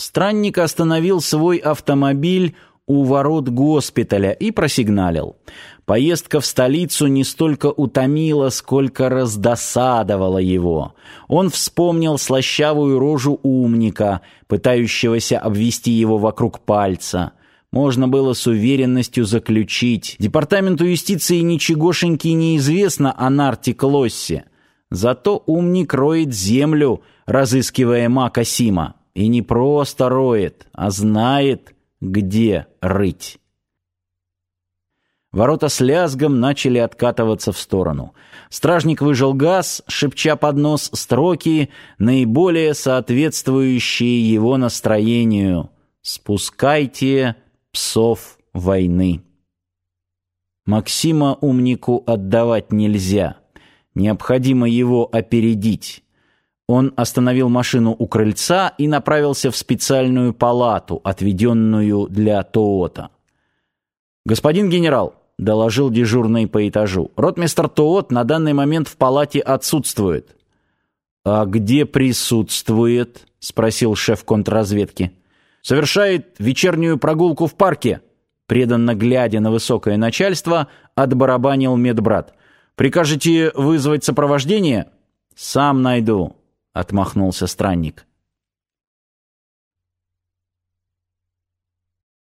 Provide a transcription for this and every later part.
Странник остановил свой автомобиль у ворот госпиталя и просигналил. Поездка в столицу не столько утомила, сколько раздосадовала его. Он вспомнил слащавую рожу умника, пытающегося обвести его вокруг пальца. Можно было с уверенностью заключить. Департаменту юстиции ничегошеньки неизвестно о Нарте Клоссе. Зато умник роет землю, разыскивая Мака Сима. И не просто роет, а знает, где рыть. Ворота с лязгом начали откатываться в сторону. Стражник выжал газ, шепча под нос строки, наиболее соответствующие его настроению. «Спускайте псов войны». Максима умнику отдавать нельзя. Необходимо его опередить. Он остановил машину у крыльца и направился в специальную палату, отведенную для Тоота. «Господин генерал», — доложил дежурный по этажу, — «ротмистр Тоот на данный момент в палате отсутствует». «А где присутствует?» — спросил шеф контрразведки. «Совершает вечернюю прогулку в парке», — преданно глядя на высокое начальство, отбарабанил медбрат. «Прикажете вызвать сопровождение?» «Сам найду», — отмахнулся странник.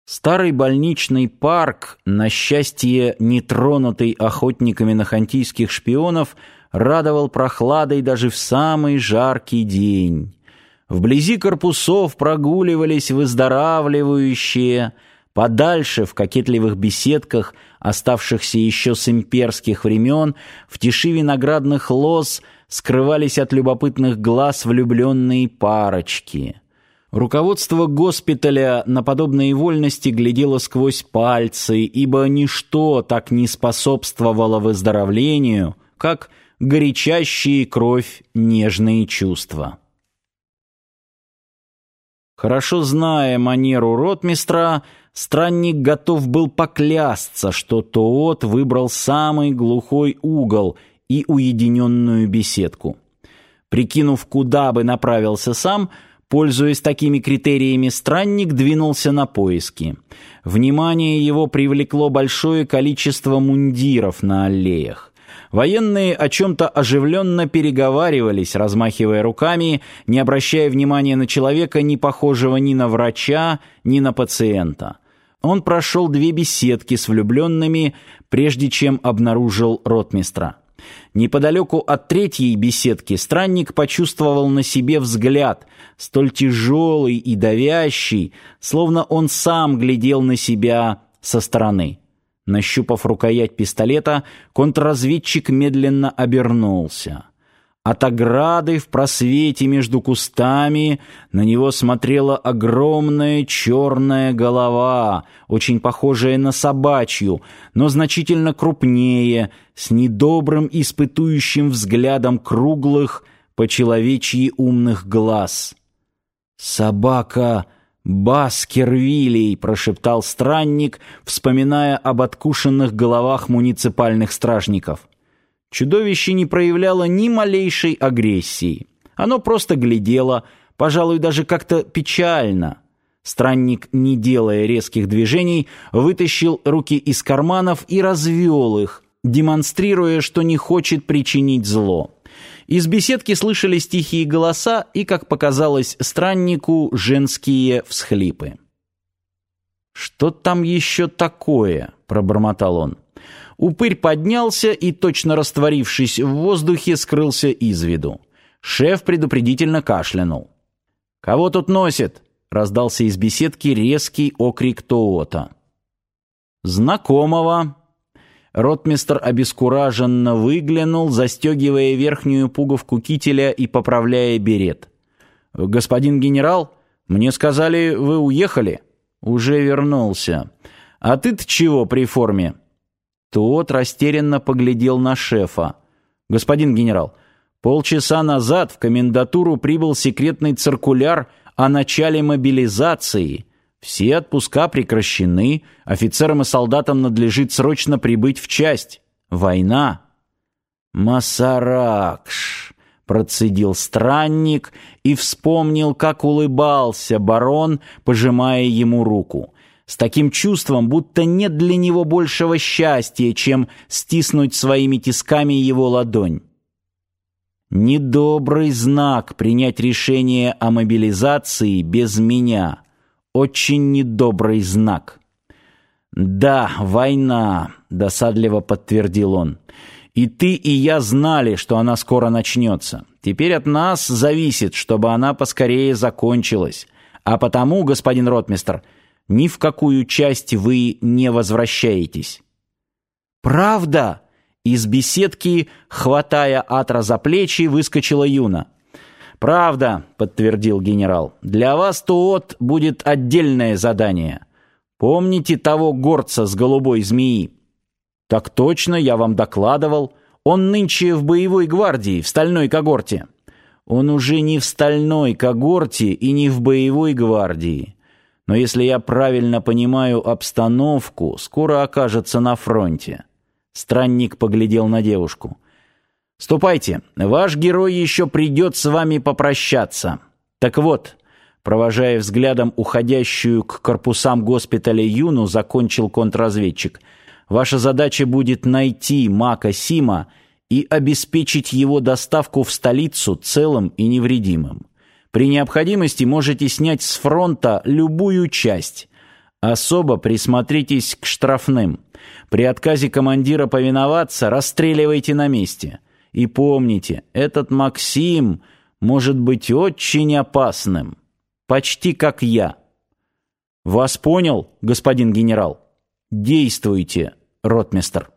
Старый больничный парк, на счастье нетронутый охотниками на хантийских шпионов, радовал прохладой даже в самый жаркий день. Вблизи корпусов прогуливались выздоравливающие, подальше в кокетливых беседках, оставшихся еще с имперских времен, в тиши виноградных лоз — скрывались от любопытных глаз влюбленные парочки. Руководство госпиталя на подобные вольности глядело сквозь пальцы, ибо ничто так не способствовало выздоровлению, как горячащие кровь нежные чувства. Хорошо зная манеру ротмистра, странник готов был поклясться, что Тоот выбрал самый глухой угол — и уединенную беседку. Прикинув, куда бы направился сам, пользуясь такими критериями, странник двинулся на поиски. Внимание его привлекло большое количество мундиров на аллеях. Военные о чем-то оживленно переговаривались, размахивая руками, не обращая внимания на человека, не похожего ни на врача, ни на пациента. Он прошел две беседки с влюбленными, прежде чем обнаружил ротмистра. Неподалеку от третьей беседки странник почувствовал на себе взгляд, столь тяжелый и давящий, словно он сам глядел на себя со стороны. Нащупав рукоять пистолета, контрразведчик медленно обернулся. От ограды в просвете между кустами на него смотрела огромная черная голова, очень похожая на собачью, но значительно крупнее, с недобрым испытующим взглядом круглых, по-человечьи умных глаз. «Собака Баскервилей!» — прошептал странник, вспоминая об откушенных головах муниципальных стражников. Чудовище не проявляло ни малейшей агрессии. Оно просто глядело, пожалуй, даже как-то печально. Странник, не делая резких движений, вытащил руки из карманов и развел их, демонстрируя, что не хочет причинить зло. Из беседки слышались тихие голоса и, как показалось страннику, женские всхлипы. «Что там еще такое?» — пробормотал он. Упырь поднялся и, точно растворившись в воздухе, скрылся из виду. Шеф предупредительно кашлянул. «Кого тут носит?» — раздался из беседки резкий окрик Тоота. «Знакомого». Ротмистр обескураженно выглянул, застегивая верхнюю пуговку кителя и поправляя берет. «Господин генерал, мне сказали, вы уехали?» «Уже вернулся. А ты-то чего при форме?» Тот растерянно поглядел на шефа. «Господин генерал, полчаса назад в комендатуру прибыл секретный циркуляр о начале мобилизации. Все отпуска прекращены, офицерам и солдатам надлежит срочно прибыть в часть. Война». «Масаракш», — процедил странник и вспомнил, как улыбался барон, пожимая ему руку. С таким чувством, будто нет для него большего счастья, чем стиснуть своими тисками его ладонь. Недобрый знак принять решение о мобилизации без меня. Очень недобрый знак. Да, война, досадливо подтвердил он. И ты, и я знали, что она скоро начнется. Теперь от нас зависит, чтобы она поскорее закончилась. А потому, господин ротмистр, ни в какую часть вы не возвращаетесь. Правда? Из беседки, хватая Атра за плечи, выскочила Юна. Правда, подтвердил генерал. Для вас Туот будет отдельное задание. Помните того горца с голубой змеи? Так точно, я вам докладывал. Он нынче в боевой гвардии, в стальной когорте. Он уже не в стальной когорте и не в боевой гвардии. Но если я правильно понимаю обстановку, скоро окажется на фронте. Странник поглядел на девушку. Ступайте, ваш герой еще придет с вами попрощаться. Так вот, провожая взглядом уходящую к корпусам госпиталя Юну, закончил контрразведчик — Ваша задача будет найти Мака Сима и обеспечить его доставку в столицу целым и невредимым. При необходимости можете снять с фронта любую часть. Особо присмотритесь к штрафным. При отказе командира повиноваться расстреливайте на месте. И помните, этот Максим может быть очень опасным. Почти как я. Вас понял, господин генерал? Действуйте ротмистр